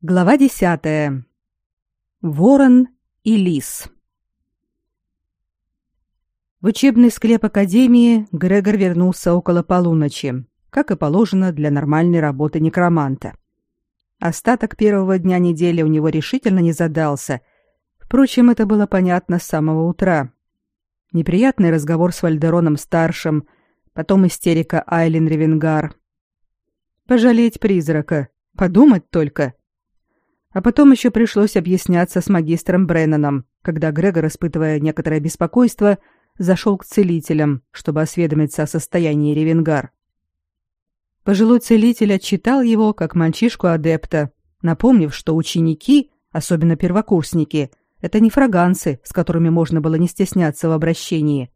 Глава десятая. Ворон и лис. В учебный склеп академии Грегор вернулся около полуночи, как и положено для нормальной работы некроманта. Остаток первого дня недели у него решительно не задался. Впрочем, это было понятно с самого утра. Неприятный разговор с Вальдероном-старшим, потом истерика Айлин Ревенгар. Пожалеть призрака, подумать только — а потом еще пришлось объясняться с магистром Бреннаном, когда Грегор, испытывая некоторое беспокойство, зашел к целителям, чтобы осведомиться о состоянии Ревенгар. Пожилой целитель отчитал его как мальчишку-адепта, напомнив, что ученики, особенно первокурсники, это не фраганцы, с которыми можно было не стесняться в обращении.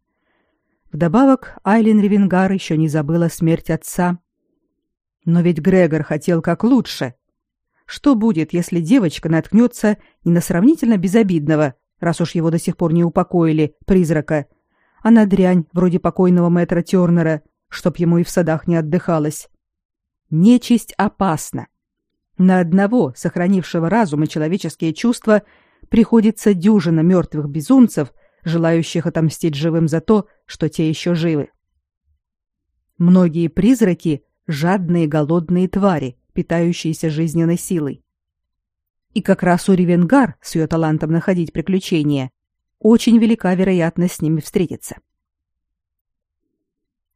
Вдобавок, Айлин Ревенгар еще не забыла смерть отца. Но ведь Грегор хотел как лучше — что будет, если девочка наткнется не на сравнительно безобидного, раз уж его до сих пор не упокоили, призрака, а на дрянь, вроде покойного мэтра Тернера, чтоб ему и в садах не отдыхалось? Нечисть опасна. На одного, сохранившего разум и человеческие чувства, приходится дюжина мертвых безумцев, желающих отомстить живым за то, что те еще живы. Многие призраки — жадные голодные твари, питающиеся жизненной силой. И как раз у Ревенгар с ее талантом находить приключения очень велика вероятность с ними встретиться.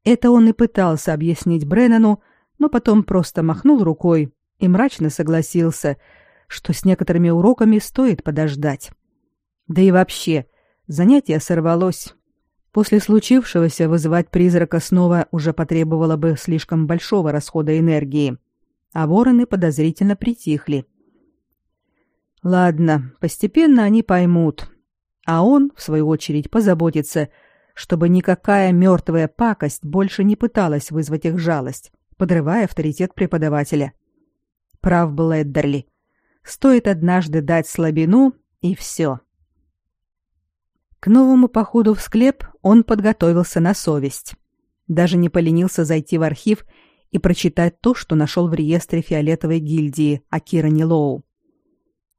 Это он и пытался объяснить Бреннану, но потом просто махнул рукой и мрачно согласился, что с некоторыми уроками стоит подождать. Да и вообще, занятие сорвалось. После случившегося вызывать призрака снова уже потребовало бы слишком большого расхода энергии а вороны подозрительно притихли. Ладно, постепенно они поймут, а он, в свою очередь, позаботится, чтобы никакая мертвая пакость больше не пыталась вызвать их жалость, подрывая авторитет преподавателя. Прав был Эддерли. Стоит однажды дать слабину, и все. К новому походу в склеп он подготовился на совесть. Даже не поленился зайти в архив и прочитать то, что нашел в реестре фиолетовой гильдии Акира Нилоу.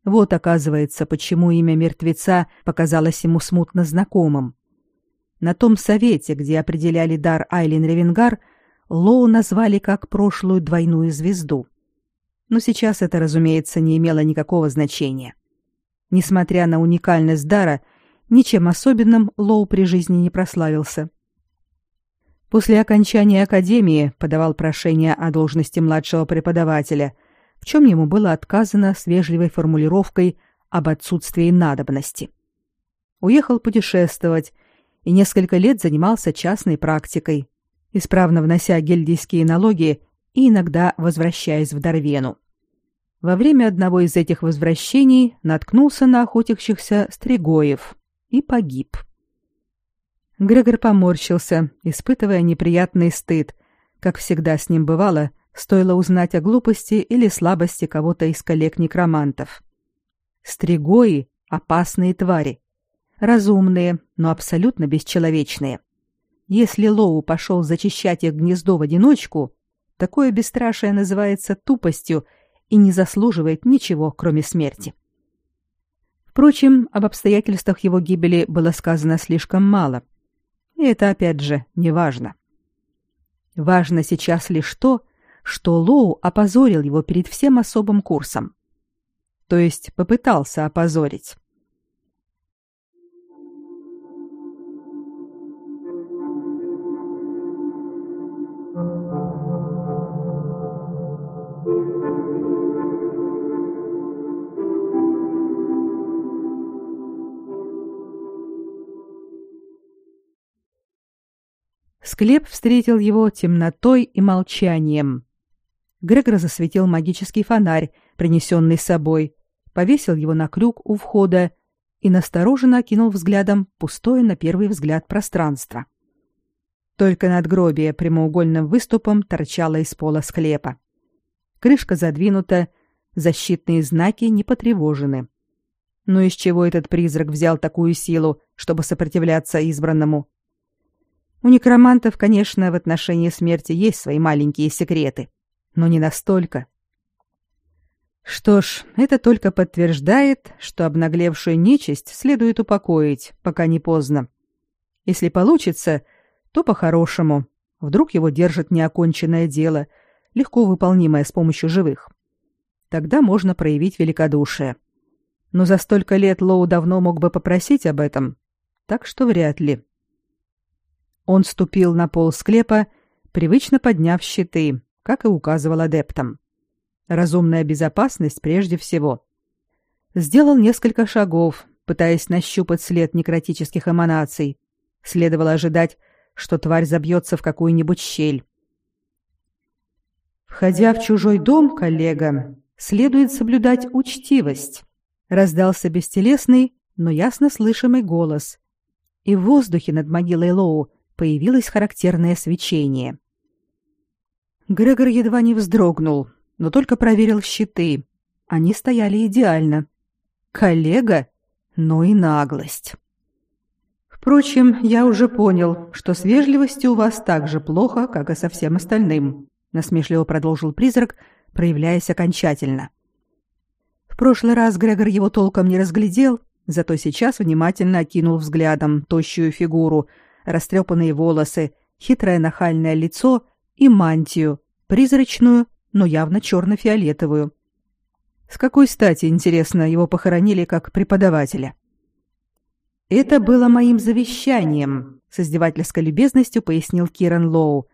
Вот, оказывается, почему имя мертвеца показалось ему смутно знакомым. На том совете, где определяли дар Айлин Ревенгар, Лоу назвали как прошлую двойную звезду. Но сейчас это, разумеется, не имело никакого значения. Несмотря на уникальность дара, ничем особенным Лоу при жизни не прославился. После окончания академии подавал прошение о должности младшего преподавателя, в чем ему было отказано с вежливой формулировкой об отсутствии надобности. Уехал путешествовать и несколько лет занимался частной практикой, исправно внося гильдийские налоги и иногда возвращаясь в Дарвену. Во время одного из этих возвращений наткнулся на охотящихся стригоев и погиб. Грегор поморщился, испытывая неприятный стыд. Как всегда с ним бывало, стоило узнать о глупости или слабости кого-то из коллег-некромантов. Стригои — опасные твари. Разумные, но абсолютно бесчеловечные. Если Лоу пошел зачищать их гнездо в одиночку, такое бесстрашие называется тупостью и не заслуживает ничего, кроме смерти. Впрочем, об обстоятельствах его гибели было сказано слишком мало — и это опять же не важно. Важно сейчас лишь то, что Лоу опозорил его перед всем особым курсом. То есть попытался опозорить. Склеп встретил его темнотой и молчанием. Грегор засветил магический фонарь, принесенный с собой, повесил его на крюк у входа и настороженно окинул взглядом пустое на первый взгляд пространство. Только надгробие прямоугольным выступом торчало из пола склепа. Крышка задвинута, защитные знаки не потревожены. Но из чего этот призрак взял такую силу, чтобы сопротивляться избранному? У некромантов, конечно, в отношении смерти есть свои маленькие секреты, но не настолько. Что ж, это только подтверждает, что обнаглевшую нечисть следует упокоить, пока не поздно. Если получится, то по-хорошему. Вдруг его держит неоконченное дело, легко выполнимое с помощью живых. Тогда можно проявить великодушие. Но за столько лет Лоу давно мог бы попросить об этом, так что вряд ли. Он ступил на пол склепа, привычно подняв щиты, как и указывал адептам. Разумная безопасность прежде всего. Сделал несколько шагов, пытаясь нащупать след некротических эманаций. Следовало ожидать, что тварь забьется в какую-нибудь щель. Входя в чужой дом, коллега, следует соблюдать учтивость. Раздался бестелесный, но ясно слышимый голос. И в воздухе над могилой Лоу появилось характерное свечение. Грегор едва не вздрогнул, но только проверил щиты. Они стояли идеально. Коллега? Ну и наглость. Впрочем, я уже понял, что с вежливостью у вас так же плохо, как и со всем остальным, насмешливо продолжил призрак, проявляясь окончательно. В прошлый раз Грегор его толком не разглядел, зато сейчас внимательно окинул взглядом тощую фигуру, растрепанные волосы, хитрое нахальное лицо и мантию, призрачную, но явно черно-фиолетовую. С какой стати, интересно, его похоронили как преподавателя? Это было моим завещанием, с издевательской любезностью пояснил Киран Лоу.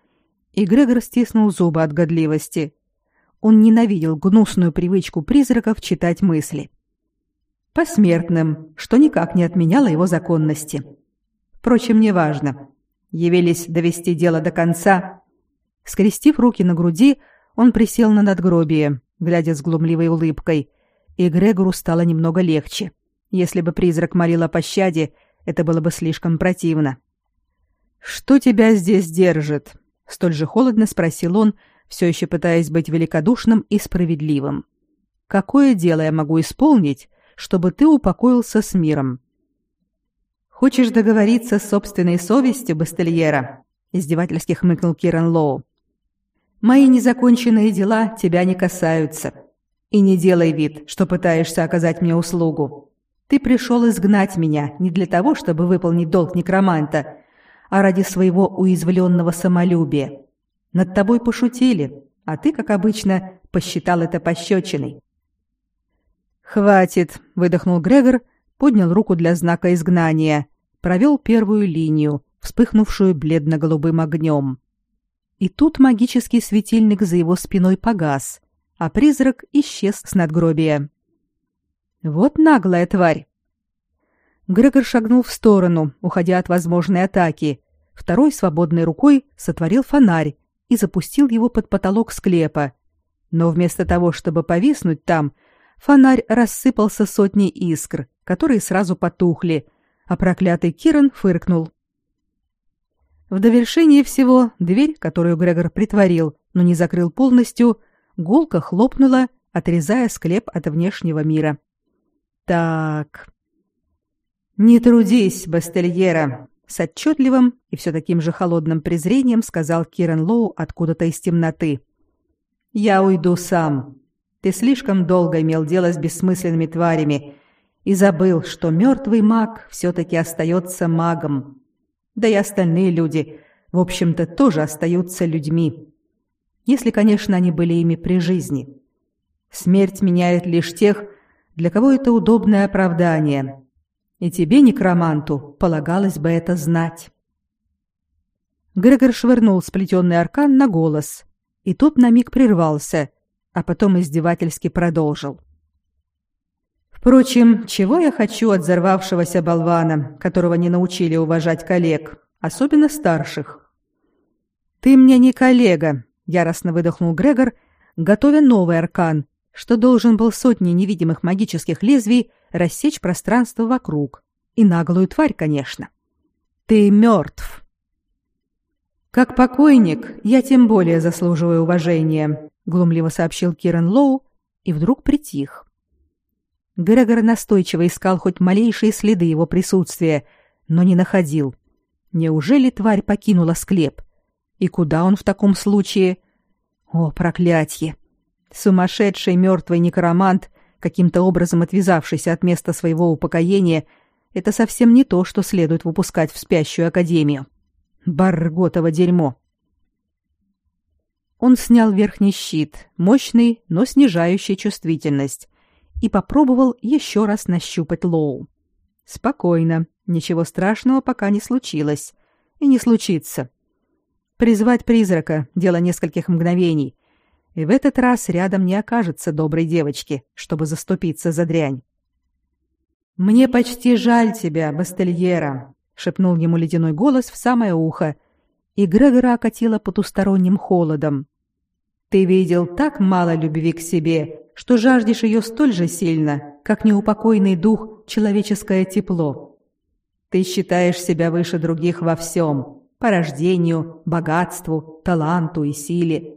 И Грегор стиснул зубы от годливости. Он ненавидел гнусную привычку призраков читать мысли. Посмертным, что никак не отменяло его законности. Впрочем, неважно. Явились довести дело до конца. Скрестив руки на груди, он присел на надгробие, глядя с глумливой улыбкой, и Грегору стало немного легче. Если бы призрак молил о пощаде, это было бы слишком противно. «Что тебя здесь держит?» — столь же холодно спросил он, все еще пытаясь быть великодушным и справедливым. «Какое дело я могу исполнить, чтобы ты упокоился с миром?» «Хочешь договориться с собственной совестью, Бастельера?» — издевательски хмыкнул Киран Лоу. Мои незаконченные дела тебя не касаются. И не делай вид, что пытаешься оказать мне услугу. Ты пришел изгнать меня не для того, чтобы выполнить долг некроманта, а ради своего уязвленного самолюбия. Над тобой пошутили, а ты, как обычно, посчитал это пощечиной. «Хватит», — выдохнул Грегор, поднял руку для знака изгнания, провел первую линию, вспыхнувшую бледно-голубым огнем. И тут магический светильник за его спиной погас, а призрак исчез с надгробия. Вот наглая тварь. Грегор шагнул в сторону, уходя от возможной атаки. Второй свободной рукой сотворил фонарь и запустил его под потолок склепа. Но вместо того, чтобы повиснуть там, фонарь рассыпался сотней искр, которые сразу потухли, а проклятый Киран фыркнул. В довершение всего дверь, которую Грегор притворил, но не закрыл полностью, гулко хлопнула, отрезая склеп от внешнего мира. Так. Не трудись, Бастельера, с отчетливым и все таким же холодным презрением сказал Киран Лоу откуда-то из темноты. Я уйду сам. Ты слишком долго имел дело с бессмысленными тварями и забыл, что мертвый маг все-таки остается магом. Да и остальные люди, в общем-то, тоже остаются людьми. Если, конечно, они были ими при жизни. Смерть меняет лишь тех, для кого это удобное оправдание. И тебе, некроманту, полагалось бы это знать. Грегор швырнул сплетенный аркан на голос, и тот на миг прервался, а потом издевательски продолжил. — Впрочем, чего я хочу от взорвавшегося болвана, которого не научили уважать коллег, особенно старших? Ты мне не коллега, яростно выдохнул Грегор, готовя новый аркан, что должен был сотни невидимых магических лезвий рассечь пространство вокруг. И наглую тварь, конечно. Ты мертв. Как покойник, я тем более заслуживаю уважения, глумливо сообщил Киран Лоу и вдруг притих. Грегор настойчиво искал хоть малейшие следы его присутствия, но не находил. Неужели тварь покинула склеп? И куда он в таком случае? О, проклятье! Сумасшедший мертвый некромант, каким-то образом отвязавшийся от места своего упокоения, это совсем не то, что следует выпускать в спящую академию. Барготово дерьмо. Он снял верхний щит, мощный, но снижающий чувствительность, и попробовал еще раз нащупать Лоу. Спокойно, ничего страшного пока не случилось. И не случится. Призвать призрака — дело нескольких мгновений. И в этот раз рядом не окажется доброй девочки, чтобы заступиться за дрянь. «Мне почти жаль тебя, Бастельера», — шепнул ему ледяной голос в самое ухо, и Грегора окатило потусторонним холодом. «Ты видел так мало любви к себе, что жаждешь ее столь же сильно, как неупокойный дух человеческое тепло. Ты считаешь себя выше других во всем, по рождению, богатству, таланту и силе.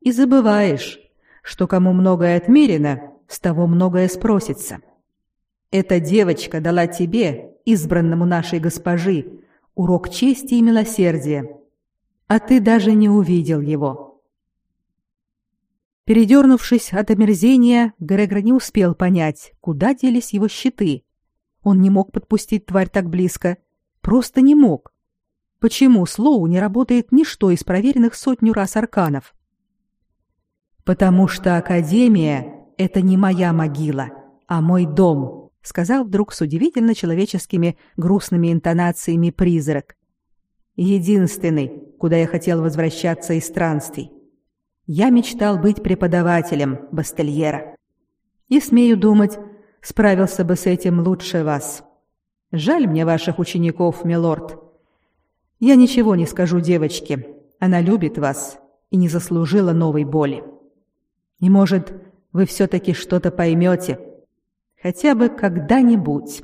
И забываешь, что кому многое отмерено, с того многое спросится. Эта девочка дала тебе, избранному нашей госпожи, урок чести и милосердия, а ты даже не увидел его. Передернувшись от омерзения, Грегор не успел понять, куда делись его щиты. Он не мог подпустить тварь так близко. Просто не мог. Почему Слоу не работает ничто из проверенных сотню раз арканов? Потому что академия это не моя могила, а мой дом, сказал вдруг с удивительно человеческими грустными интонациями призрак. Единственный, куда я хотел возвращаться из странствий. Я мечтал быть преподавателем Бастельера. И смею думать, справился бы с этим лучше вас. Жаль мне ваших учеников, милорд. Я ничего не скажу девочке. Она любит вас и не заслужила новой боли. И, может, вы все-таки что-то поймете. Хотя бы когда-нибудь.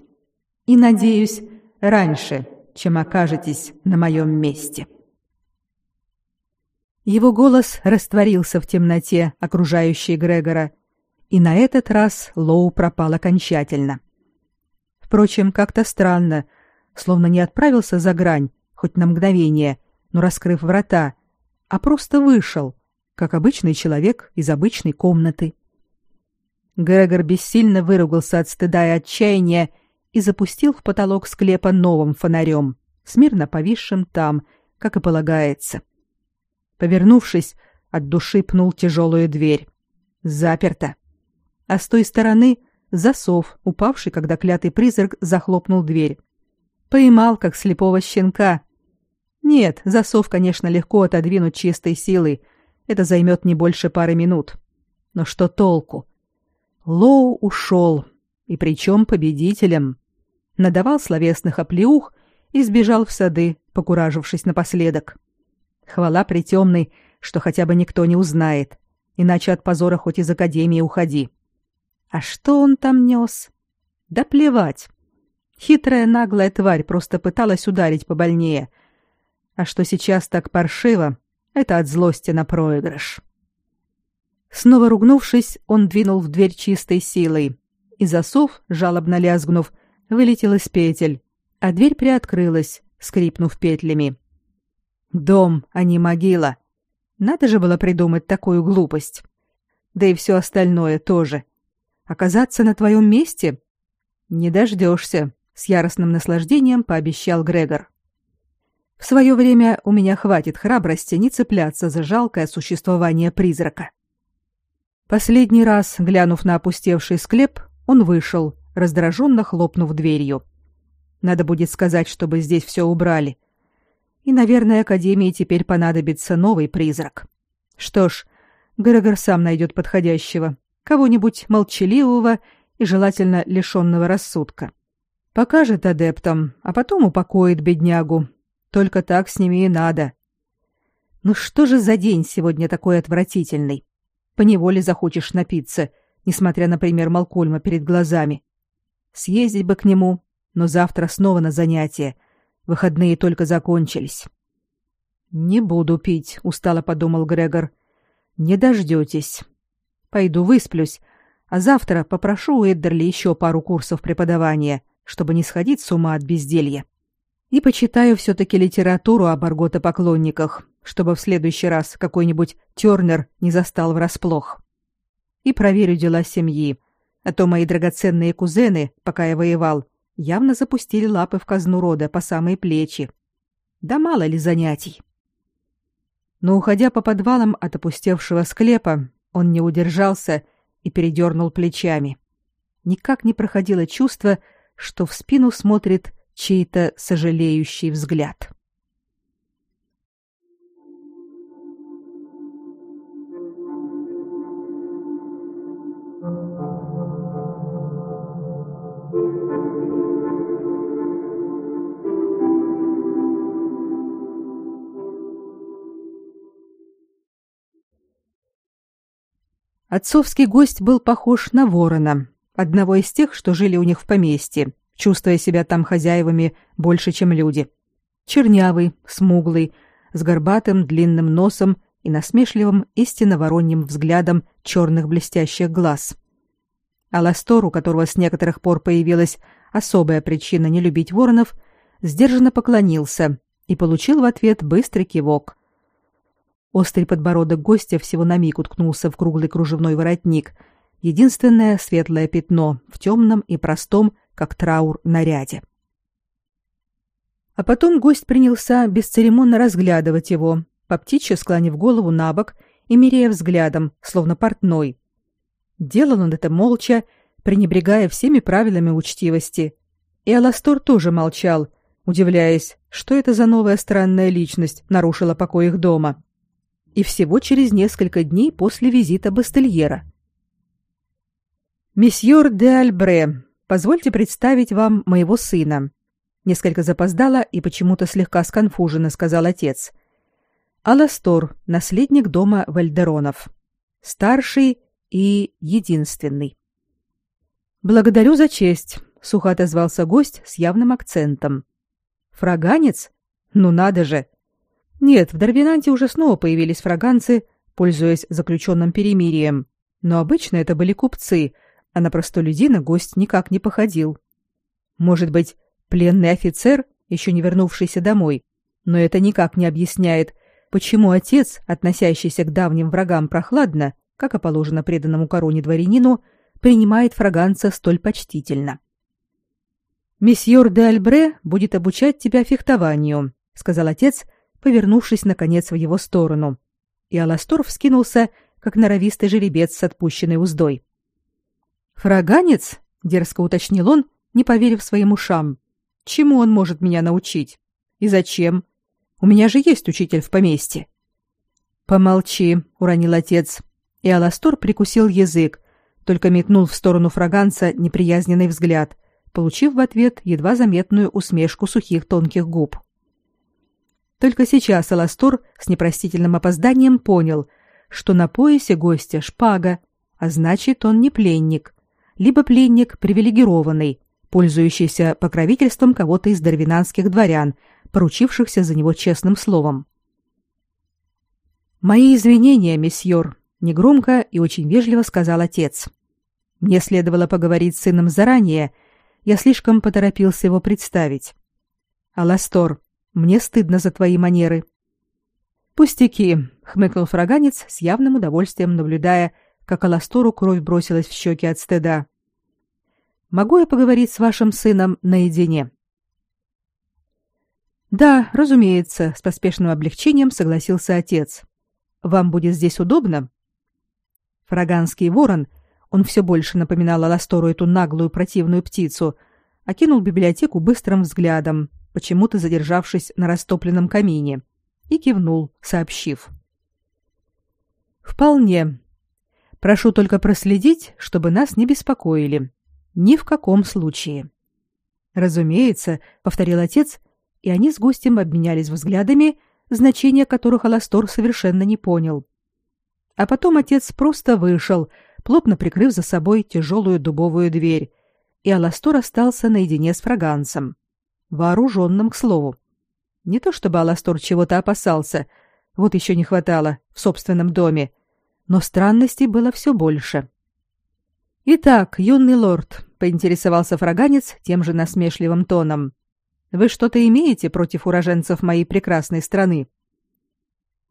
И, надеюсь, раньше, чем окажетесь на моем месте. Его голос растворился в темноте, окружающей Грегора, и на этот раз Лоу пропал окончательно. Впрочем, как-то странно, словно не отправился за грань, хоть на мгновение, но раскрыв врата, а просто вышел, как обычный человек из обычной комнаты. Грегор бессильно выругался от стыда и отчаяния и запустил в потолок склепа новым фонарем, смирно повисшим там, как и полагается. Повернувшись, от души пнул тяжелую дверь. Заперто. А с той стороны засов, упавший, когда клятый призрак захлопнул дверь. Поймал, как слепого щенка, нет, засов, конечно, легко отодвинуть чистой силой. Это займет не больше пары минут. Но что толку? Лоу ушел, и причем победителем. Надавал словесных оплеух и сбежал в сады, покуражившись напоследок. Хвала притемной, что хотя бы никто не узнает, иначе от позора хоть из академии уходи. А что он там нес? Да плевать. Хитрая наглая тварь просто пыталась ударить побольнее — а что сейчас так паршиво, это от злости на проигрыш. Снова ругнувшись, он двинул в дверь чистой силой, и засов, жалобно лязгнув, вылетел из петель, а дверь приоткрылась, скрипнув петлями. Дом, а не могила. Надо же было придумать такую глупость. Да и все остальное тоже. Оказаться на твоем месте? Не дождешься, с яростным наслаждением пообещал Грегор. В свое время у меня хватит храбрости не цепляться за жалкое существование призрака. Последний раз, глянув на опустевший склеп, он вышел, раздраженно хлопнув дверью. Надо будет сказать, чтобы здесь все убрали. И, наверное, Академии теперь понадобится новый призрак. Что ж, Грегор сам найдет подходящего, кого-нибудь молчаливого и желательно лишенного рассудка. Покажет адептам, а потом упокоит беднягу, только так с ними и надо. Ну что же за день сегодня такой отвратительный? Поневоле захочешь напиться, несмотря на пример Малкольма перед глазами. Съездить бы к нему, но завтра снова на занятия. Выходные только закончились. Не буду пить, устало подумал Грегор. Не дождетесь. Пойду высплюсь, а завтра попрошу у Эддерли еще пару курсов преподавания, чтобы не сходить с ума от безделья и почитаю все-таки литературу об арготопоклонниках, чтобы в следующий раз какой-нибудь Тернер не застал врасплох. и проверю дела семьи, а то мои драгоценные кузены, пока я воевал, явно запустили лапы в казну рода по самые плечи. Да мало ли занятий. Но уходя по подвалам от опустевшего склепа, он не удержался и передернул плечами. Никак не проходило чувство, что в спину смотрит чей-то сожалеющий взгляд. Отцовский гость был похож на ворона, одного из тех, что жили у них в поместье, чувствуя себя там хозяевами больше, чем люди. Чернявый, смуглый, с горбатым длинным носом и насмешливым истинно вороньим взглядом черных блестящих глаз. Аластор, у которого с некоторых пор появилась особая причина не любить воронов, сдержанно поклонился и получил в ответ быстрый кивок. Острый подбородок гостя всего на миг уткнулся в круглый кружевной воротник, единственное светлое пятно в темном и простом, как траур, наряде. А потом гость принялся бесцеремонно разглядывать его, по птичьи склонив голову на бок и меряя взглядом, словно портной. Делал он это молча, пренебрегая всеми правилами учтивости. И Аластор тоже молчал, удивляясь, что это за новая странная личность нарушила покой их дома и всего через несколько дней после визита Бастельера. «Месьеор де Альбре, позвольте представить вам моего сына», несколько запоздала и почему-то слегка сконфуженно сказал отец. Аластор, наследник дома Вальдеронов. Старший и единственный. «Благодарю за честь», — сухо отозвался гость с явным акцентом. «Фраганец? Ну надо же! Нет, в Дарвинанте уже снова появились фраганцы, пользуясь заключенным перемирием. Но обычно это были купцы, а на простолюдина гость никак не походил. Может быть, пленный офицер, еще не вернувшийся домой, но это никак не объясняет, почему отец, относящийся к давним врагам прохладно, как и положено преданному короне дворянину, принимает фраганца столь почтительно. «Месьеор де Альбре будет обучать тебя фехтованию», — сказал отец, — повернувшись наконец в его сторону. И Аластор вскинулся, как норовистый жеребец с отпущенной уздой. «Фраганец?» — дерзко уточнил он, не поверив своим ушам. «Чему он может меня научить? И зачем? У меня же есть учитель в поместье». «Помолчи», — уронил отец. И Аластор прикусил язык, только метнул в сторону фраганца неприязненный взгляд, получив в ответ едва заметную усмешку сухих тонких губ. Только сейчас Аластор с непростительным опозданием понял, что на поясе гостя шпага, а значит, он не пленник, либо пленник привилегированный, пользующийся покровительством кого-то из дарвинанских дворян, поручившихся за него честным словом. «Мои извинения, месьеор», — негромко и очень вежливо сказал отец. «Мне следовало поговорить с сыном заранее, я слишком поторопился его представить. Аластор, мне стыдно за твои манеры. Пустяки, хмыкнул фраганец с явным удовольствием наблюдая, как Аластору кровь бросилась в щеки от стыда. Могу я поговорить с вашим сыном наедине? Да, разумеется, с поспешным облегчением согласился отец. Вам будет здесь удобно? Фраганский ворон, он все больше напоминал Аластору эту наглую противную птицу, окинул библиотеку быстрым взглядом, почему-то задержавшись на растопленном камине, и кивнул, сообщив. «Вполне. Прошу только проследить, чтобы нас не беспокоили. Ни в каком случае». «Разумеется», — повторил отец, и они с гостем обменялись взглядами, значения которых Аластор совершенно не понял. А потом отец просто вышел, плотно прикрыв за собой тяжелую дубовую дверь, и Аластор остался наедине с фраганцем вооруженным, к слову. Не то чтобы Аластор чего-то опасался, вот еще не хватало в собственном доме, но странностей было все больше. «Итак, юный лорд», — поинтересовался фраганец тем же насмешливым тоном, — «вы что-то имеете против уроженцев моей прекрасной страны?»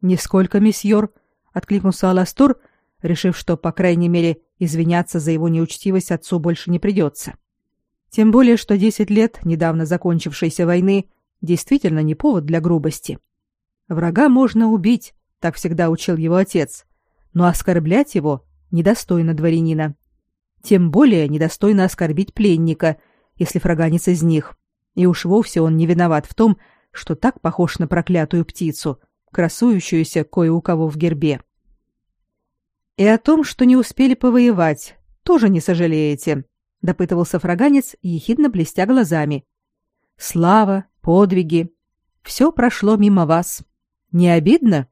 «Нисколько, месьеор», — откликнулся Аластор, решив, что, по крайней мере, извиняться за его неучтивость отцу больше не придется. Тем более, что десять лет недавно закончившейся войны действительно не повод для грубости. Врага можно убить, так всегда учил его отец, но оскорблять его недостойно дворянина. Тем более недостойно оскорбить пленника, если фраганец из них. И уж вовсе он не виноват в том, что так похож на проклятую птицу, красующуюся кое у кого в гербе. И о том, что не успели повоевать, тоже не сожалеете, допытывался фраганец, ехидно блестя глазами. Слава, подвиги все прошло мимо вас. Не обидно?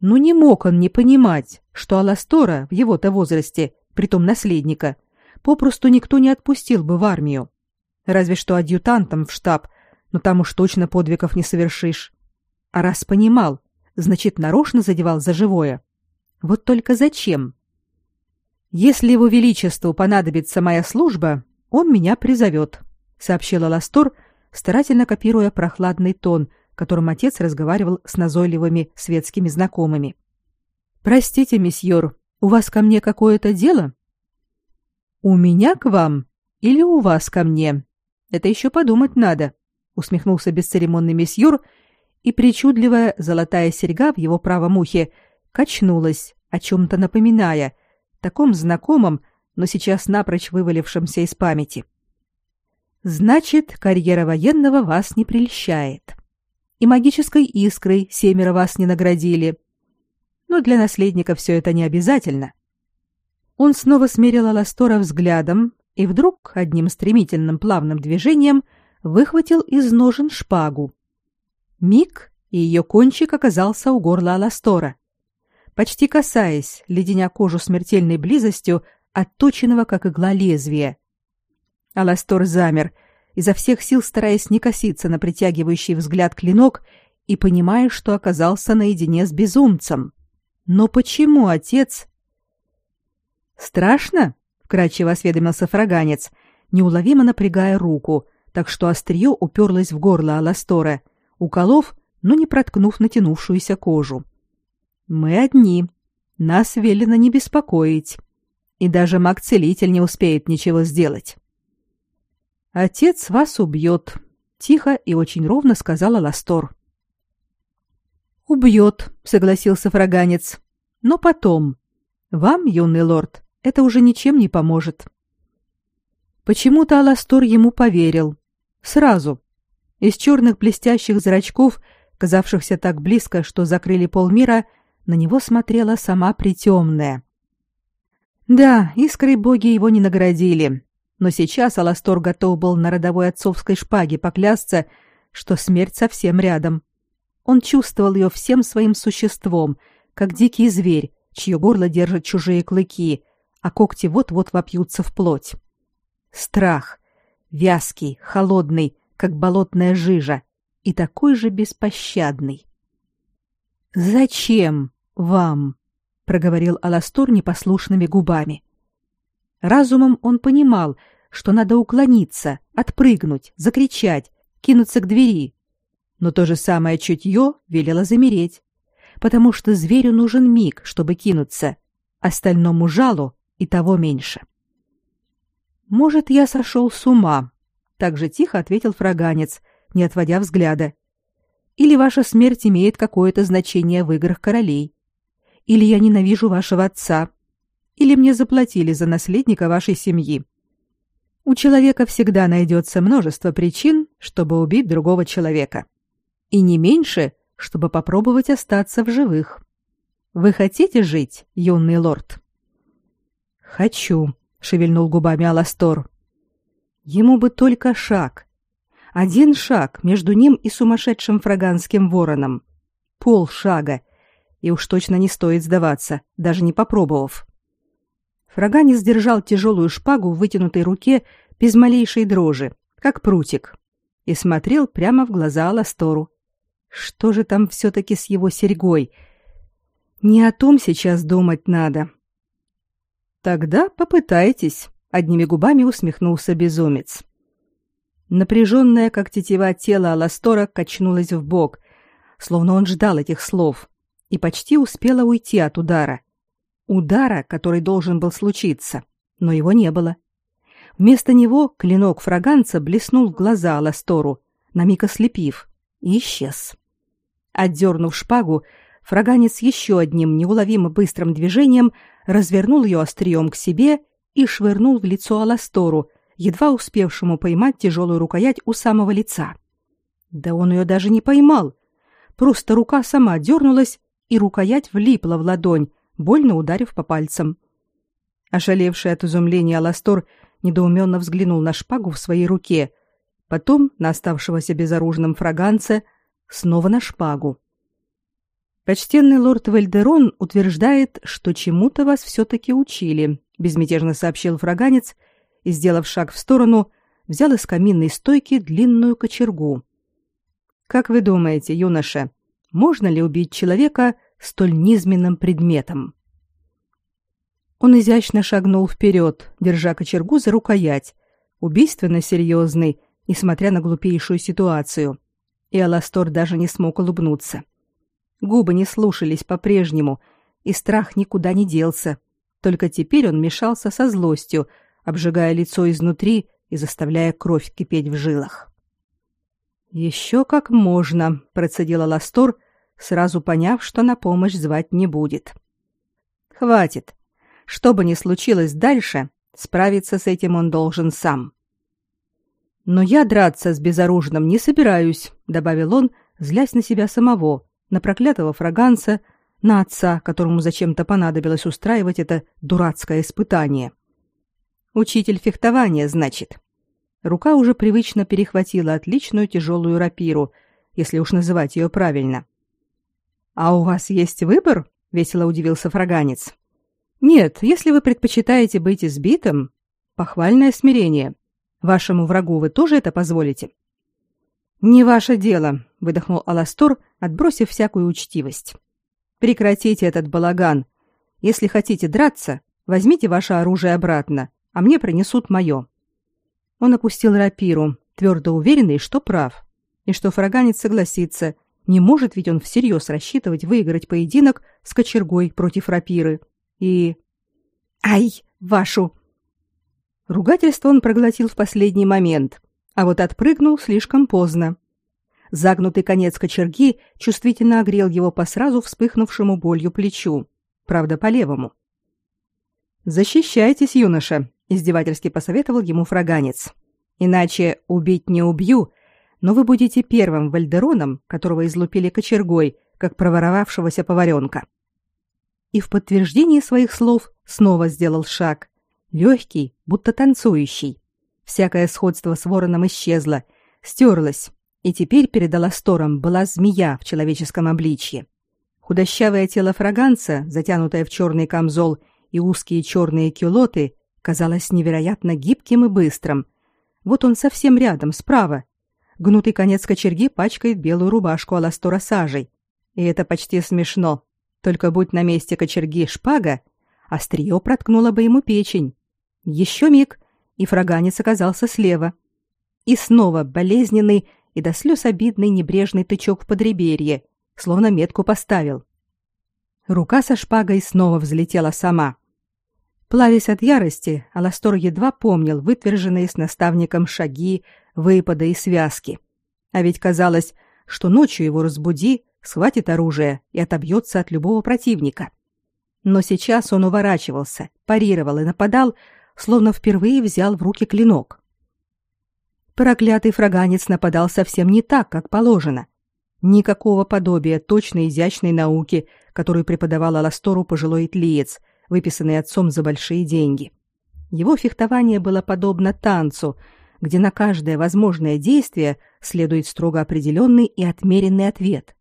Ну не мог он не понимать, что Аластора в его-то возрасте, притом наследника, попросту никто не отпустил бы в армию. Разве что адъютантом в штаб, но там уж точно подвигов не совершишь. А раз понимал, значит, нарочно задевал за живое. Вот только зачем? Если его величеству понадобится моя служба, он меня призовет, сообщила Ластор, старательно копируя прохладный тон, которым отец разговаривал с назойливыми светскими знакомыми. Простите, месьеор, у вас ко мне какое-то дело? У меня к вам или у вас ко мне? Это еще подумать надо, усмехнулся бесцеремонный месьеор, и причудливая золотая серьга в его правом ухе качнулась, о чем-то напоминая, таком знакомом, но сейчас напрочь вывалившемся из памяти. Значит, карьера военного вас не прельщает. И магической искрой семеро вас не наградили. Но для наследника все это не обязательно. Он снова смерил Аластора взглядом и вдруг одним стремительным плавным движением выхватил из ножен шпагу. Миг, и ее кончик оказался у горла Аластора почти касаясь, леденя кожу смертельной близостью отточенного, как игла, лезвия. Аластор замер, изо всех сил стараясь не коситься на притягивающий взгляд клинок и понимая, что оказался наедине с безумцем. Но почему отец... «Страшно?» — вкрадчиво осведомился фраганец, неуловимо напрягая руку, так что острие уперлось в горло Аластора, уколов, но не проткнув натянувшуюся кожу. Мы одни. Нас велено не беспокоить. И даже маг-целитель не успеет ничего сделать. Отец вас убьет, тихо и очень ровно сказала Ластор. Убьет, согласился фраганец. Но потом. Вам, юный лорд, это уже ничем не поможет. Почему-то Аластор ему поверил. Сразу. Из черных блестящих зрачков, казавшихся так близко, что закрыли полмира, на него смотрела сама притемная. Да, искрой боги его не наградили, но сейчас Аластор готов был на родовой отцовской шпаге поклясться, что смерть совсем рядом. Он чувствовал ее всем своим существом, как дикий зверь, чье горло держат чужие клыки, а когти вот-вот вопьются в плоть. Страх, вязкий, холодный, как болотная жижа, и такой же беспощадный. Зачем? Вам, проговорил Аластор непослушными губами. Разумом он понимал, что надо уклониться, отпрыгнуть, закричать, кинуться к двери. Но то же самое чутье велело замереть, потому что зверю нужен миг, чтобы кинуться, остальному жалу и того меньше. Может, я сошел с ума, так же тихо ответил фраганец, не отводя взгляда. Или ваша смерть имеет какое-то значение в играх королей? Или я ненавижу вашего отца, или мне заплатили за наследника вашей семьи. У человека всегда найдется множество причин, чтобы убить другого человека. И не меньше, чтобы попробовать остаться в живых. Вы хотите жить, юный лорд? Хочу, шевельнул губами Аластор. Ему бы только шаг. Один шаг между ним и сумасшедшим фраганским вороном. Пол шага, и уж точно не стоит сдаваться, даже не попробовав. Фраганец держал тяжелую шпагу в вытянутой руке без малейшей дрожи, как прутик, и смотрел прямо в глаза Аластору. Что же там все-таки с его серьгой? Не о том сейчас думать надо. Тогда попытайтесь, одними губами усмехнулся безумец. Напряженное, как тетива тело Аластора качнулось в бок, словно он ждал этих слов и почти успела уйти от удара. удара, который должен был случиться, но его не было. Вместо него клинок фраганца блеснул в глаза Аластору, на миг ослепив, и исчез. Отдернув шпагу, фраганец еще одним неуловимо быстрым движением развернул ее острием к себе и швырнул в лицо Аластору, едва успевшему поймать тяжелую рукоять у самого лица. Да он ее даже не поймал. Просто рука сама дернулась, и рукоять влипла в ладонь, больно ударив по пальцам. Ошалевший от изумления Аластор недоуменно взглянул на шпагу в своей руке, потом на оставшегося безоружным фраганца, снова на шпагу. Почтенный лорд Вельдерон утверждает, что чему-то вас все-таки учили, безмятежно сообщил фраганец и, сделав шаг в сторону, взял из каминной стойки длинную кочергу. Как вы думаете, юноша, можно ли убить человека столь низменным предметом? Он изящно шагнул вперед, держа кочергу за рукоять, убийственно серьезный, несмотря на глупейшую ситуацию. И Аластор даже не смог улыбнуться. Губы не слушались по-прежнему, и страх никуда не делся. Только теперь он мешался со злостью, обжигая лицо изнутри и заставляя кровь кипеть в жилах. «Еще как можно», — процедила Ластор, сразу поняв, что на помощь звать не будет. «Хватит. Что бы ни случилось дальше, справиться с этим он должен сам. Но я драться с безоружным не собираюсь, добавил он, злясь на себя самого, на проклятого фраганца, на отца, которому зачем-то понадобилось устраивать это дурацкое испытание. Учитель фехтования, значит. Рука уже привычно перехватила отличную тяжелую рапиру, если уж называть ее правильно. А у вас есть выбор? весело удивился фраганец. Нет, если вы предпочитаете быть избитым, похвальное смирение. Вашему врагу вы тоже это позволите? Не ваше дело, выдохнул Аластор, отбросив всякую учтивость. Прекратите этот балаган. Если хотите драться, возьмите ваше оружие обратно, а мне принесут мое. Он опустил рапиру, твердо уверенный, что прав, и что фраганец согласится. Не может ведь он всерьез рассчитывать выиграть поединок с кочергой против рапиры и... «Ай, вашу!» Ругательство он проглотил в последний момент, а вот отпрыгнул слишком поздно. Загнутый конец кочерги чувствительно огрел его по сразу вспыхнувшему болью плечу, правда, по левому. «Защищайтесь, юноша», — издевательски посоветовал ему фраганец. «Иначе убить не убью, но вы будете первым вальдероном, которого излупили кочергой, как проворовавшегося поваренка» и в подтверждение своих слов снова сделал шаг, легкий, будто танцующий. Всякое сходство с вороном исчезло, стерлось, и теперь перед Аластором была змея в человеческом обличье. Худощавое тело фраганца, затянутое в черный камзол и узкие черные кюлоты, казалось невероятно гибким и быстрым. Вот он совсем рядом, справа. Гнутый конец кочерги пачкает белую рубашку Аластора сажей. И это почти смешно. Только будь на месте кочерги шпага, острие проткнуло бы ему печень. Еще миг, и фраганец оказался слева. И снова болезненный и до слез обидный небрежный тычок в подреберье, словно метку поставил. Рука со шпагой снова взлетела сама. Плавясь от ярости, Аластор едва помнил вытверженные с наставником шаги, выпады и связки. А ведь казалось, что ночью его разбуди, схватит оружие и отобьется от любого противника. Но сейчас он уворачивался, парировал и нападал, словно впервые взял в руки клинок. Проклятый фраганец нападал совсем не так, как положено. Никакого подобия точной изящной науки, которую преподавал Аластору пожилой итлиец, выписанный отцом за большие деньги. Его фехтование было подобно танцу, где на каждое возможное действие следует строго определенный и отмеренный ответ.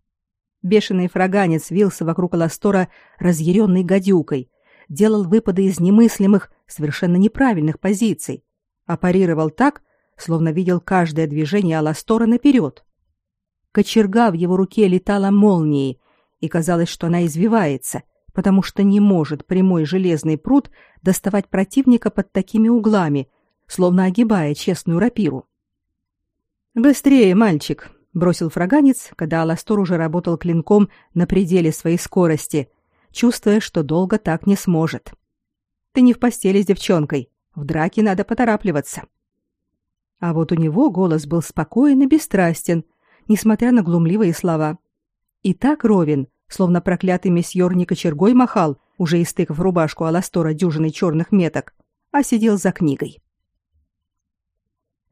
Бешеный фраганец вился вокруг Аластора разъяренной гадюкой, делал выпады из немыслимых, совершенно неправильных позиций, а так, словно видел каждое движение Аластора наперед. Кочерга в его руке летала молнией, и казалось, что она извивается, потому что не может прямой железный пруд доставать противника под такими углами, словно огибая честную рапиру. «Быстрее, мальчик!» бросил фраганец, когда Аластор уже работал клинком на пределе своей скорости, чувствуя, что долго так не сможет. Ты не в постели с девчонкой, в драке надо поторапливаться. А вот у него голос был спокоен и бесстрастен, несмотря на глумливые слова. И так ровен, словно проклятый месьеор не кочергой махал, уже истыкав рубашку Аластора дюжиной черных меток, а сидел за книгой.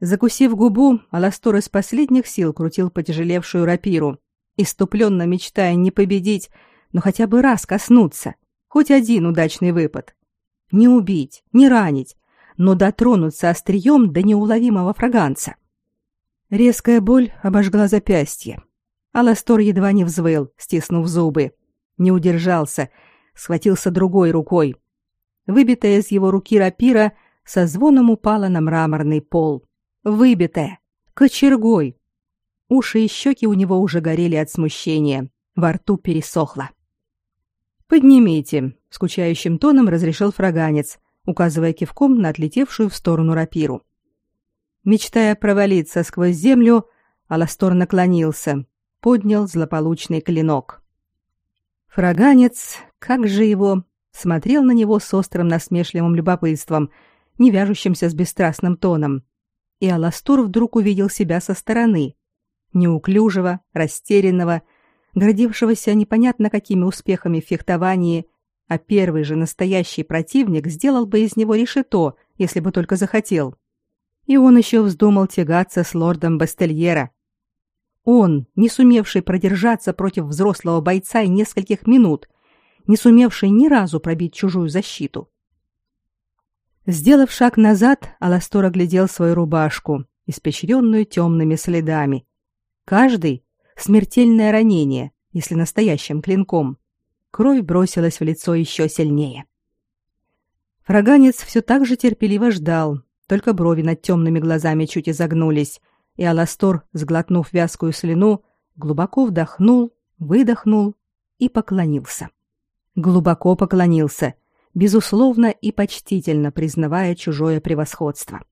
Закусив губу, Аластор из последних сил крутил потяжелевшую рапиру, иступленно мечтая не победить, но хотя бы раз коснуться, хоть один удачный выпад. Не убить, не ранить, но дотронуться острием до неуловимого фраганца. Резкая боль обожгла запястье. Аластор едва не взвыл, стиснув зубы. Не удержался, схватился другой рукой. Выбитая из его руки рапира со звоном упала на мраморный пол. Выбитая, кочергой. Уши и щеки у него уже горели от смущения, во рту пересохло. «Поднимите», — скучающим тоном разрешил фраганец, указывая кивком на отлетевшую в сторону рапиру. Мечтая провалиться сквозь землю, Аластор наклонился, поднял злополучный клинок. Фраганец, как же его, смотрел на него с острым насмешливым любопытством, не вяжущимся с бесстрастным тоном. И Аластор вдруг увидел себя со стороны, неуклюжего, растерянного, гордившегося непонятно какими успехами в фехтовании, а первый же настоящий противник сделал бы из него решето, если бы только захотел. И он еще вздумал тягаться с лордом Бастельера. Он, не сумевший продержаться против взрослого бойца и нескольких минут, не сумевший ни разу пробить чужую защиту. Сделав шаг назад, Аластор оглядел свою рубашку, испещренную темными следами. Каждый — смертельное ранение, если настоящим клинком. Кровь бросилась в лицо еще сильнее. Фраганец все так же терпеливо ждал, только брови над темными глазами чуть изогнулись, и Аластор, сглотнув вязкую слюну, глубоко вдохнул, выдохнул и поклонился. Глубоко поклонился, безусловно и почтительно признавая чужое превосходство.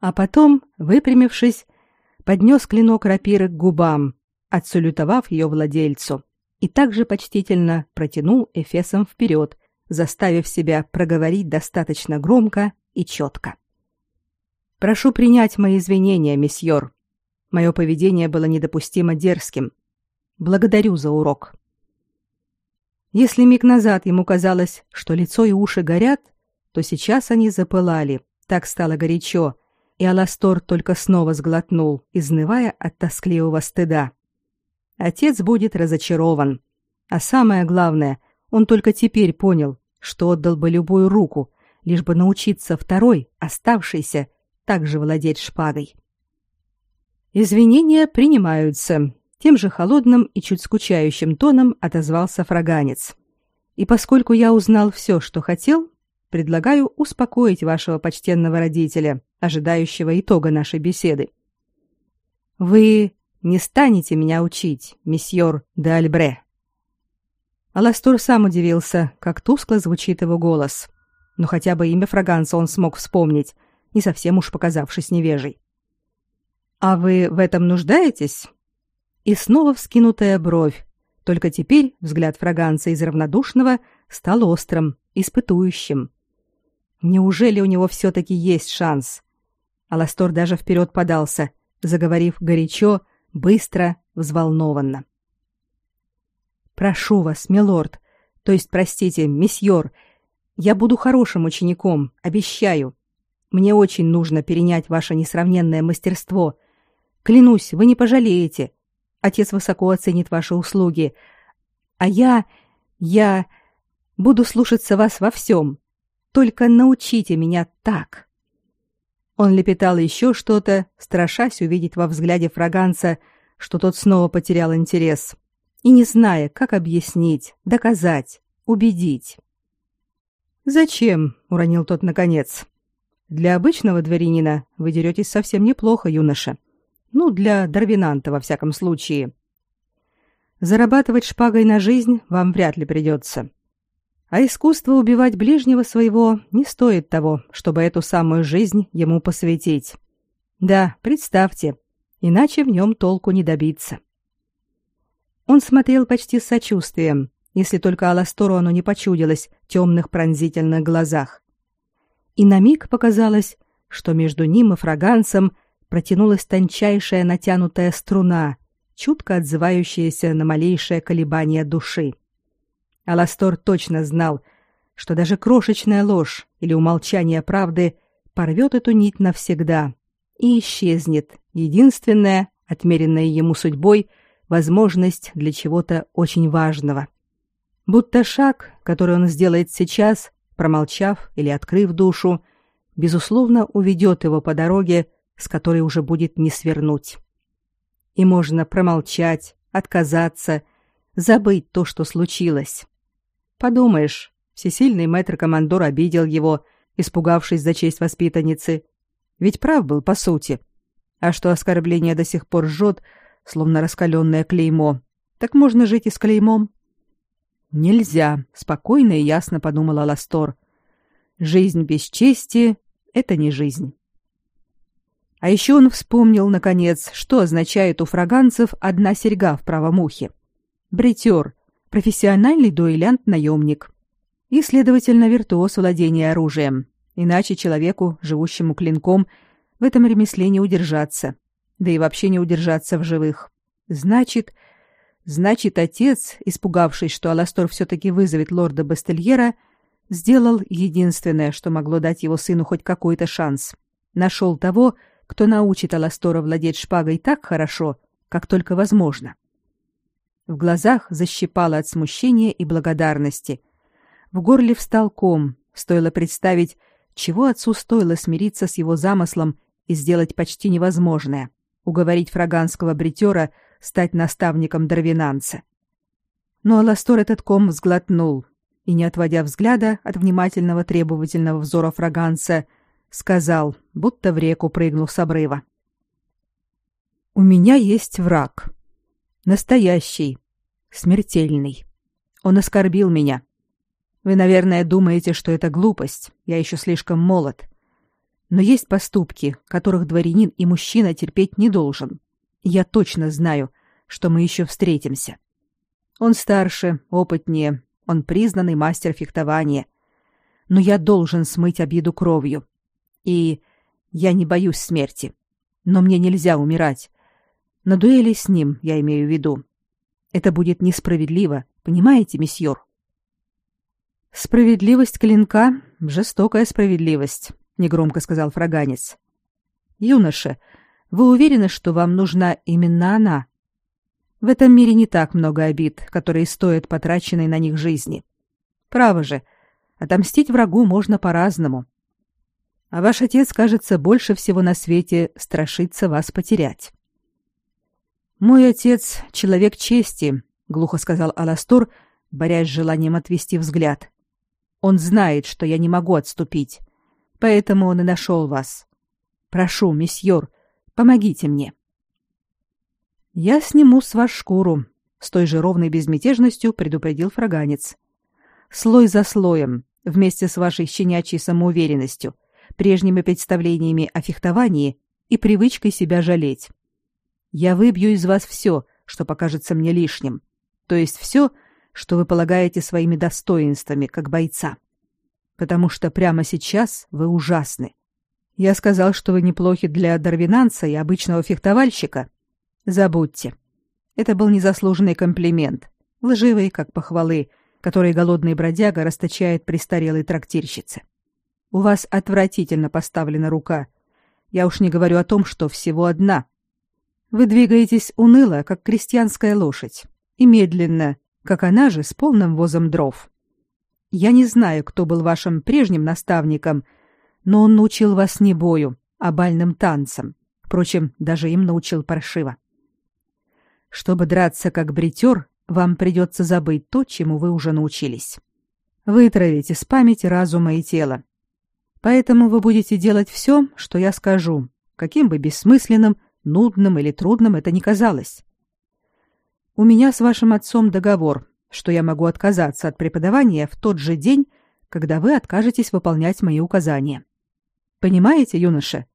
А потом, выпрямившись, поднес клинок рапиры к губам, отсалютовав ее владельцу, и также почтительно протянул эфесом вперед, заставив себя проговорить достаточно громко и четко. Прошу принять мои извинения, месьеор. Мое поведение было недопустимо дерзким. Благодарю за урок. Если миг назад ему казалось, что лицо и уши горят, то сейчас они запылали. Так стало горячо, и Аластор только снова сглотнул, изнывая от тоскливого стыда. Отец будет разочарован. А самое главное, он только теперь понял, что отдал бы любую руку, лишь бы научиться второй, оставшейся, также владеть шпагой. Извинения принимаются. Тем же холодным и чуть скучающим тоном отозвался фраганец. И поскольку я узнал все, что хотел, предлагаю успокоить вашего почтенного родителя, ожидающего итога нашей беседы. Вы не станете меня учить, месьеор де Альбре. Аластор сам удивился, как тускло звучит его голос. Но хотя бы имя фраганца он смог вспомнить, не совсем уж показавшись невежей. «А вы в этом нуждаетесь?» И снова вскинутая бровь. Только теперь взгляд фраганца из равнодушного стал острым, испытующим. Неужели у него все-таки есть шанс? Аластор даже вперед подался, заговорив горячо, быстро, взволнованно. «Прошу вас, милорд, то есть, простите, месьеор, я буду хорошим учеником, обещаю. Мне очень нужно перенять ваше несравненное мастерство. Клянусь, вы не пожалеете. Отец высоко оценит ваши услуги. А я... я... буду слушаться вас во всем. Только научите меня так». Он лепетал еще что-то, страшась увидеть во взгляде фраганца, что тот снова потерял интерес, и не зная, как объяснить, доказать, убедить. «Зачем?» — уронил тот наконец. Для обычного дворянина вы деретесь совсем неплохо, юноша. Ну, для Дарвинанта, во всяком случае. Зарабатывать шпагой на жизнь вам вряд ли придется. А искусство убивать ближнего своего не стоит того, чтобы эту самую жизнь ему посвятить. Да, представьте, иначе в нем толку не добиться. Он смотрел почти с сочувствием, если только Аластору оно не почудилось в темных пронзительных глазах. И на миг показалось, что между ним и фраганцем протянулась тончайшая натянутая струна, чутко отзывающаяся на малейшее колебание души. Аластор точно знал, что даже крошечная ложь или умолчание правды порвет эту нить навсегда и исчезнет единственная, отмеренная ему судьбой, возможность для чего-то очень важного. Будто шаг, который он сделает сейчас, промолчав или открыв душу, безусловно, уведет его по дороге, с которой уже будет не свернуть. И можно промолчать, отказаться, забыть то, что случилось. Подумаешь, всесильный мэтр-командор обидел его, испугавшись за честь воспитанницы. Ведь прав был, по сути. А что оскорбление до сих пор жжет, словно раскаленное клеймо, так можно жить и с клеймом. Нельзя, спокойно и ясно подумала Ластор. Жизнь без чести — это не жизнь. А еще он вспомнил, наконец, что означает у фраганцев одна серьга в правом ухе. Бритер, профессиональный дуэлянт-наемник. И, следовательно, виртуоз владения оружием. Иначе человеку, живущему клинком, в этом ремесле не удержаться. Да и вообще не удержаться в живых. Значит, значит, отец, испугавшись, что Аластор все-таки вызовет лорда Бастельера, сделал единственное, что могло дать его сыну хоть какой-то шанс. Нашел того, кто научит Аластора владеть шпагой так хорошо, как только возможно. В глазах защипало от смущения и благодарности. В горле встал ком, стоило представить, чего отцу стоило смириться с его замыслом и сделать почти невозможное — уговорить фраганского бритера стать наставником дарвинанца. Но Аластор этот ком сглотнул и, не отводя взгляда от внимательного требовательного взора фраганца, сказал, будто в реку прыгнул с обрыва. «У меня есть враг. Настоящий, смертельный. Он оскорбил меня. Вы, наверное, думаете, что это глупость. Я еще слишком молод. Но есть поступки, которых дворянин и мужчина терпеть не должен. Я точно знаю, что мы еще встретимся. Он старше, опытнее, он признанный мастер фехтования. Но я должен смыть обиду кровью. И я не боюсь смерти. Но мне нельзя умирать. На дуэли с ним, я имею в виду. Это будет несправедливо, понимаете, месьеор? Справедливость клинка — жестокая справедливость, негромко сказал фраганец. Юноша, вы уверены, что вам нужна именно она? В этом мире не так много обид, которые стоят потраченной на них жизни. Право же, отомстить врагу можно по-разному. А ваш отец, кажется, больше всего на свете страшится вас потерять. Мой отец — человек чести, глухо сказал Аластор, борясь с желанием отвести взгляд. Он знает, что я не могу отступить, поэтому он и нашел вас. Прошу, месьеор, помогите мне. Я сниму с вас шкуру, с той же ровной безмятежностью предупредил фраганец. Слой за слоем, вместе с вашей щенячьей самоуверенностью, прежними представлениями о фехтовании и привычкой себя жалеть. Я выбью из вас все, что покажется мне лишним, то есть все, что вы полагаете своими достоинствами как бойца. Потому что прямо сейчас вы ужасны. Я сказал, что вы неплохи для дарвинанца и обычного фехтовальщика. Забудьте. Это был незаслуженный комплимент, лживый, как похвалы, которые голодный бродяга расточает престарелой трактирщице. У вас отвратительно поставлена рука. Я уж не говорю о том, что всего одна. Вы двигаетесь уныло, как крестьянская лошадь, и медленно, как она же с полным возом дров. Я не знаю, кто был вашим прежним наставником, но он научил вас не бою, а бальным танцам. Впрочем, даже им научил паршиво. Чтобы драться как бритер, вам придется забыть то, чему вы уже научились. Вытравить из памяти разума и тела. Поэтому вы будете делать все, что я скажу, каким бы бессмысленным нудным или трудным это ни казалось. У меня с вашим отцом договор, что я могу отказаться от преподавания в тот же день, когда вы откажетесь выполнять мои указания. Понимаете, юноша?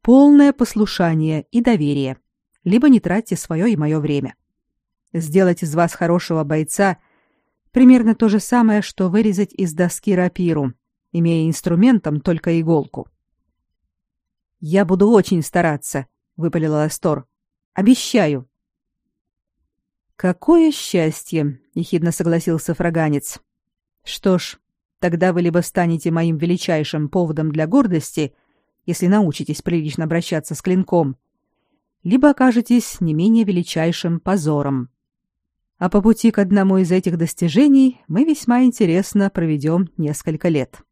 Полное послушание и доверие. Либо не тратьте свое и мое время. Сделать из вас хорошего бойца Примерно то же самое, что вырезать из доски рапиру, имея инструментом только иголку. Я буду очень стараться, выпалила Ластор. Обещаю. Какое счастье, ехидно согласился фраганец. Что ж, тогда вы либо станете моим величайшим поводом для гордости, если научитесь прилично обращаться с клинком, либо окажетесь не менее величайшим позором. А по пути к одному из этих достижений мы весьма интересно проведем несколько лет.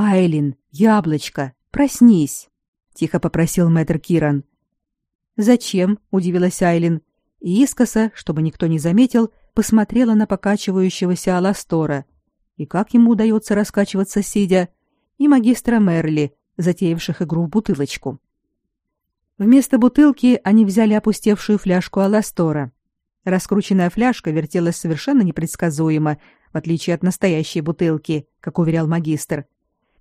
Айлин, яблочко, проснись, тихо попросил мэтр Киран. Зачем? удивилась Айлин и искоса, чтобы никто не заметил, посмотрела на покачивающегося Аластора. И как ему удается раскачиваться сидя, и магистра Мерли, затеявших игру в бутылочку. Вместо бутылки они взяли опустевшую фляжку Аластора. Раскрученная фляжка вертелась совершенно непредсказуемо, в отличие от настоящей бутылки, как уверял магистр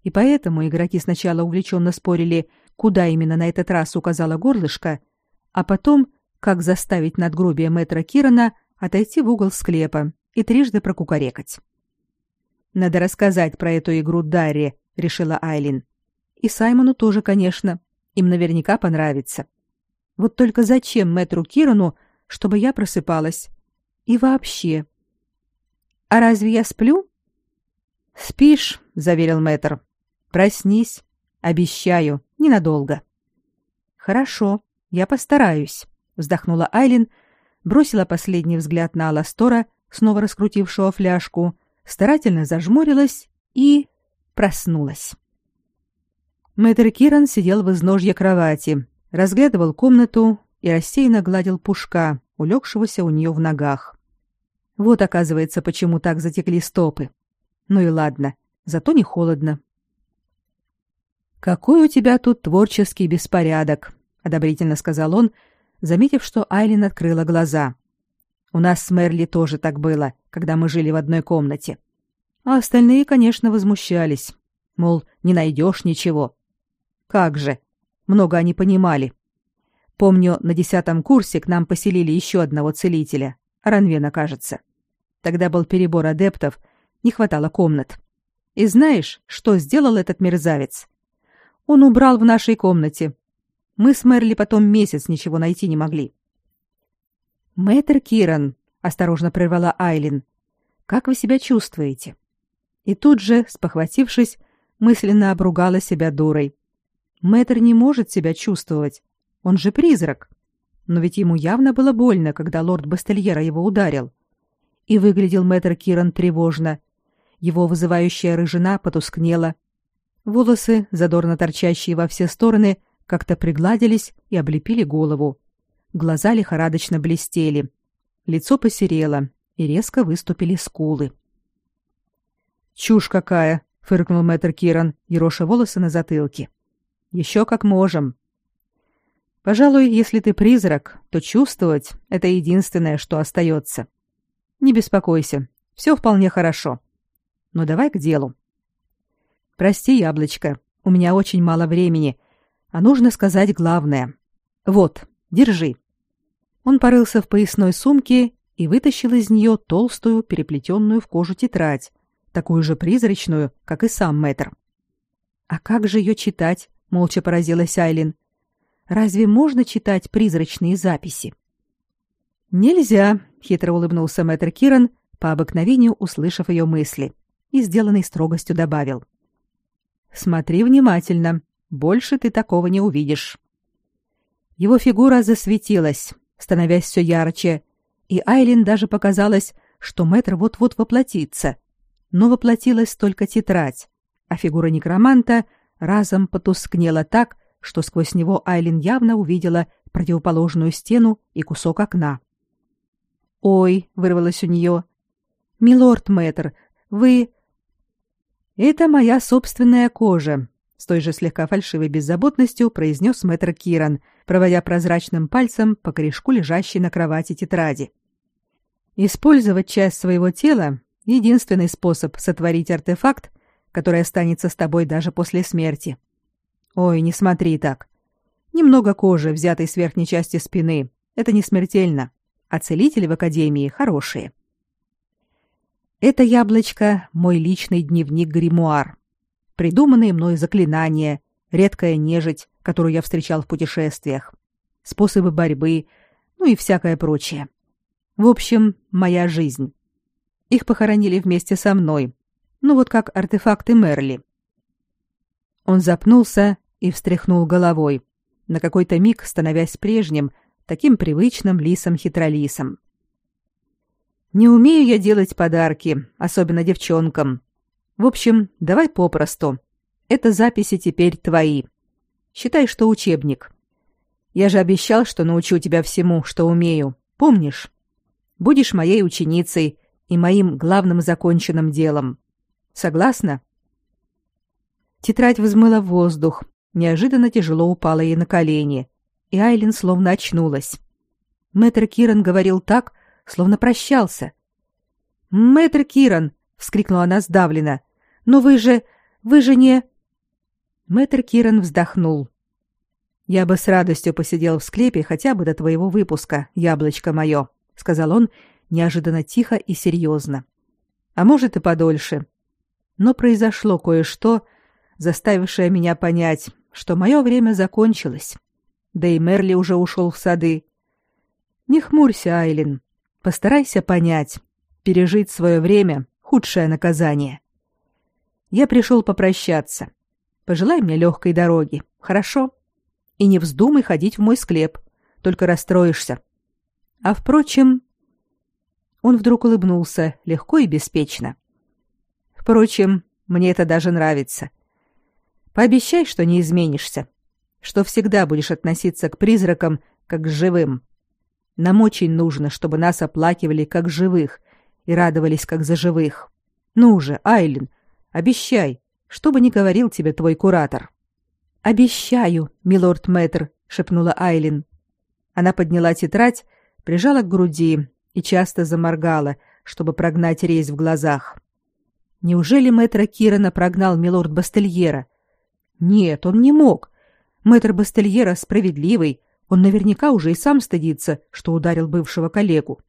и поэтому игроки сначала увлеченно спорили, куда именно на этот раз указала горлышко, а потом, как заставить надгробие мэтра Кирана отойти в угол склепа и трижды прокукарекать. «Надо рассказать про эту игру Дарри», — решила Айлин. «И Саймону тоже, конечно. Им наверняка понравится. Вот только зачем мэтру Кирану, чтобы я просыпалась? И вообще...» «А разве я сплю?» «Спишь», — заверил мэтр. Проснись, обещаю, ненадолго. Хорошо, я постараюсь, вздохнула Айлин, бросила последний взгляд на Аластора, снова раскрутившего фляжку, старательно зажмурилась и проснулась. Мэтр Киран сидел в изножье кровати, разглядывал комнату и рассеянно гладил пушка, улегшегося у нее в ногах. Вот, оказывается, почему так затекли стопы. Ну и ладно, зато не холодно. Какой у тебя тут творческий беспорядок, одобрительно сказал он, заметив, что Айлин открыла глаза. У нас с Мерли тоже так было, когда мы жили в одной комнате. А остальные, конечно, возмущались, мол, не найдешь ничего. Как же? Много они понимали. Помню, на десятом курсе к нам поселили еще одного целителя, Ранвена, кажется. Тогда был перебор адептов, не хватало комнат. И знаешь, что сделал этот мерзавец? Он убрал в нашей комнате. Мы с Мерли потом месяц ничего найти не могли. Мэтр Киран, осторожно прервала Айлин. Как вы себя чувствуете? И тут же, спохватившись, мысленно обругала себя дурой. Мэтр не может себя чувствовать. Он же призрак. Но ведь ему явно было больно, когда лорд Бастельера его ударил. И выглядел мэтр Киран тревожно. Его вызывающая рыжина потускнела, Волосы, задорно торчащие во все стороны, как-то пригладились и облепили голову. Глаза лихорадочно блестели. Лицо посерело, и резко выступили скулы. «Чушь какая!» — фыркнул мэтр Киран, ероша волосы на затылке. «Еще как можем. Пожалуй, если ты призрак, то чувствовать — это единственное, что остается. Не беспокойся, все вполне хорошо. Но давай к делу. Прости, яблочко, у меня очень мало времени, а нужно сказать главное. Вот, держи. Он порылся в поясной сумке и вытащил из нее толстую, переплетенную в кожу тетрадь, такую же призрачную, как и сам Мэтр. А как же ее читать? молча поразилась Айлин. Разве можно читать призрачные записи? Нельзя, хитро улыбнулся Мэтр Киран, по обыкновению услышав ее мысли, и сделанной строгостью добавил: Смотри внимательно. Больше ты такого не увидишь. Его фигура засветилась, становясь все ярче, и Айлин даже показалось, что мэтр вот-вот воплотится. Но воплотилась только тетрадь, а фигура некроманта разом потускнела так, что сквозь него Айлин явно увидела противоположную стену и кусок окна. «Ой!» — вырвалось у нее. «Милорд мэтр, вы...» Это моя собственная кожа, с той же слегка фальшивой беззаботностью произнес мэтр Киран, проводя прозрачным пальцем по корешку лежащей на кровати тетради. Использовать часть своего тела — единственный способ сотворить артефакт, который останется с тобой даже после смерти. Ой, не смотри так. Немного кожи, взятой с верхней части спины. Это не смертельно. А целители в академии хорошие. Это яблочко — мой личный дневник-гримуар придуманные мной заклинания, редкая нежить, которую я встречал в путешествиях, способы борьбы, ну и всякое прочее. В общем, моя жизнь. Их похоронили вместе со мной. Ну вот как артефакты Мерли. Он запнулся и встряхнул головой, на какой-то миг становясь прежним, таким привычным лисом-хитролисом. Не умею я делать подарки, особенно девчонкам, в общем, давай попросту. Это записи теперь твои. Считай, что учебник. Я же обещал, что научу тебя всему, что умею. Помнишь? Будешь моей ученицей и моим главным законченным делом. Согласна? Тетрадь взмыла в воздух, неожиданно тяжело упала ей на колени, и Айлин словно очнулась. Мэтр Киран говорил так, словно прощался. «Мэтр Киран!» — вскрикнула она сдавленно. Но вы же... вы же не...» Мэтр Киран вздохнул. «Я бы с радостью посидел в склепе хотя бы до твоего выпуска, яблочко мое», — сказал он неожиданно тихо и серьезно. «А может и подольше. Но произошло кое-что, заставившее меня понять, что мое время закончилось. Да и Мерли уже ушел в сады. Не хмурься, Айлин. Постарайся понять. Пережить свое время — худшее наказание. Я пришел попрощаться. Пожелай мне легкой дороги, хорошо? И не вздумай ходить в мой склеп, только расстроишься. А впрочем, он вдруг улыбнулся легко и беспечно. Впрочем, мне это даже нравится. Пообещай, что не изменишься, что всегда будешь относиться к призракам как к живым. Нам очень нужно, чтобы нас оплакивали как живых и радовались как за живых. Ну же, Айлин, Обещай, что бы ни говорил тебе твой куратор. Обещаю, милорд Мэтр, шепнула Айлин. Она подняла тетрадь, прижала к груди и часто заморгала, чтобы прогнать резь в глазах. Неужели мэтра Кирана прогнал милорд Бастельера? Нет, он не мог. Мэтр Бастельера справедливый, он наверняка уже и сам стыдится, что ударил бывшего коллегу.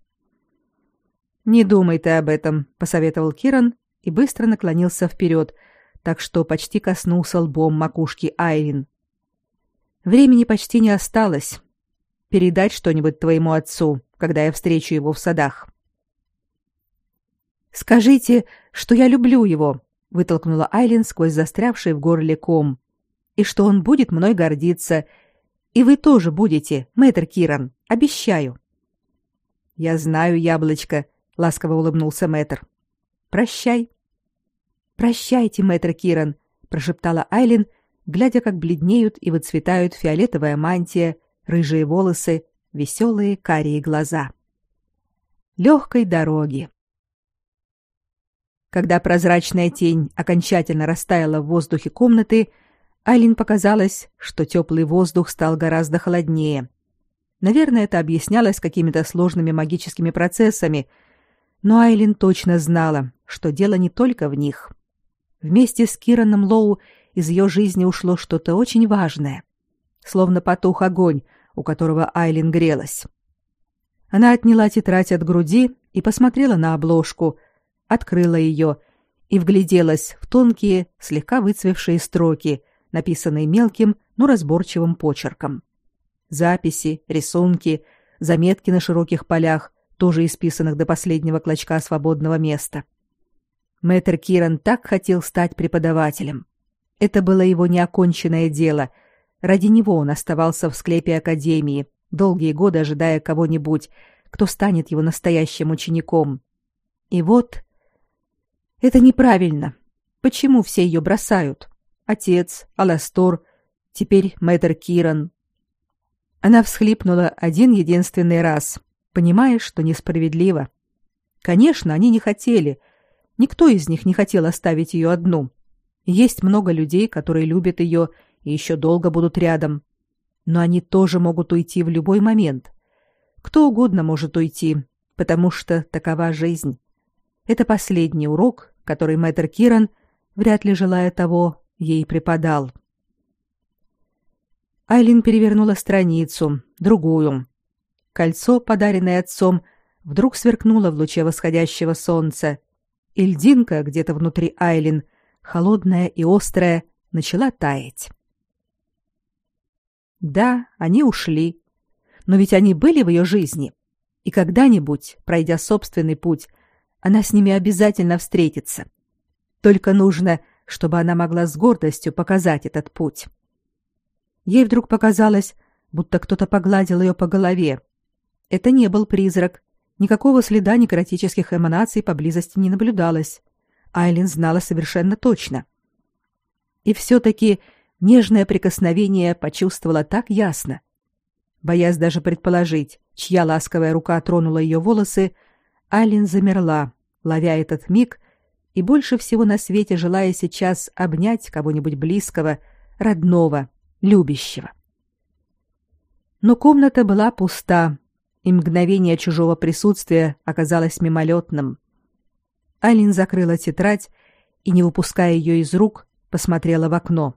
Не думай ты об этом, посоветовал Киран и быстро наклонился вперед, так что почти коснулся лбом макушки Айрин. Времени почти не осталось. Передать что-нибудь твоему отцу, когда я встречу его в садах. Скажите, что я люблю его, вытолкнула Айлин сквозь застрявший в горле ком, и что он будет мной гордиться, и вы тоже будете, мэтр Киран, обещаю. Я знаю, яблочко, ласково улыбнулся мэтр. Прощай. Прощайте, мэтр Киран, прошептала Айлин, глядя, как бледнеют и выцветают фиолетовая мантия, рыжие волосы, веселые карие глаза. Легкой дороги. Когда прозрачная тень окончательно растаяла в воздухе комнаты, Айлин показалось, что теплый воздух стал гораздо холоднее. Наверное, это объяснялось какими-то сложными магическими процессами, но Айлин точно знала, что дело не только в них. Вместе с Кираном Лоу из ее жизни ушло что-то очень важное. Словно потух огонь, у которого Айлин грелась. Она отняла тетрадь от груди и посмотрела на обложку, открыла ее и вгляделась в тонкие, слегка выцвевшие строки, написанные мелким, но разборчивым почерком. Записи, рисунки, заметки на широких полях, тоже исписанных до последнего клочка свободного места — Мэтр Киран так хотел стать преподавателем. Это было его неоконченное дело. Ради него он оставался в склепе академии, долгие годы ожидая кого-нибудь, кто станет его настоящим учеником. И вот это неправильно. Почему все ее бросают? Отец, Аластор, теперь мэтр Киран. Она всхлипнула один единственный раз, понимая, что несправедливо. Конечно, они не хотели, Никто из них не хотел оставить ее одну. Есть много людей, которые любят ее и еще долго будут рядом. Но они тоже могут уйти в любой момент. Кто угодно может уйти, потому что такова жизнь. Это последний урок, который мэтр Киран, вряд ли желая того, ей преподал. Айлин перевернула страницу, другую. Кольцо, подаренное отцом, вдруг сверкнуло в луче восходящего солнца, и льдинка где-то внутри Айлин, холодная и острая, начала таять. Да, они ушли. Но ведь они были в ее жизни. И когда-нибудь, пройдя собственный путь, она с ними обязательно встретится. Только нужно, чтобы она могла с гордостью показать этот путь. Ей вдруг показалось, будто кто-то погладил ее по голове. Это не был призрак. Никакого следа некротических эманаций поблизости не наблюдалось. Айлин знала совершенно точно. И все-таки нежное прикосновение почувствовала так ясно. Боясь даже предположить, чья ласковая рука тронула ее волосы, Айлин замерла, ловя этот миг и больше всего на свете желая сейчас обнять кого-нибудь близкого, родного, любящего. Но комната была пуста, и мгновение чужого присутствия оказалось мимолетным. Айлин закрыла тетрадь и, не выпуская ее из рук, посмотрела в окно.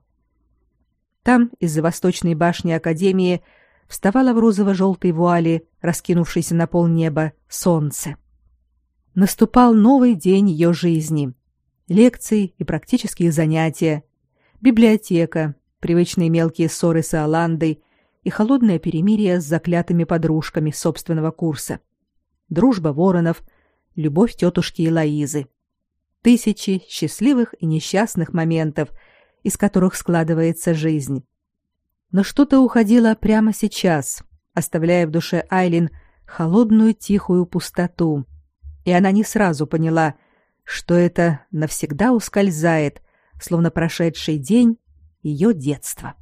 Там, из-за восточной башни Академии, вставало в розово-желтой вуале, раскинувшейся на полнеба, солнце. Наступал новый день ее жизни. Лекции и практические занятия, библиотека, привычные мелкие ссоры с Аландой и холодное перемирие с заклятыми подружками собственного курса. Дружба воронов, любовь тетушки Элоизы. Тысячи счастливых и несчастных моментов, из которых складывается жизнь. Но что-то уходило прямо сейчас, оставляя в душе Айлин холодную тихую пустоту, и она не сразу поняла, что это навсегда ускользает, словно прошедший день ее детства.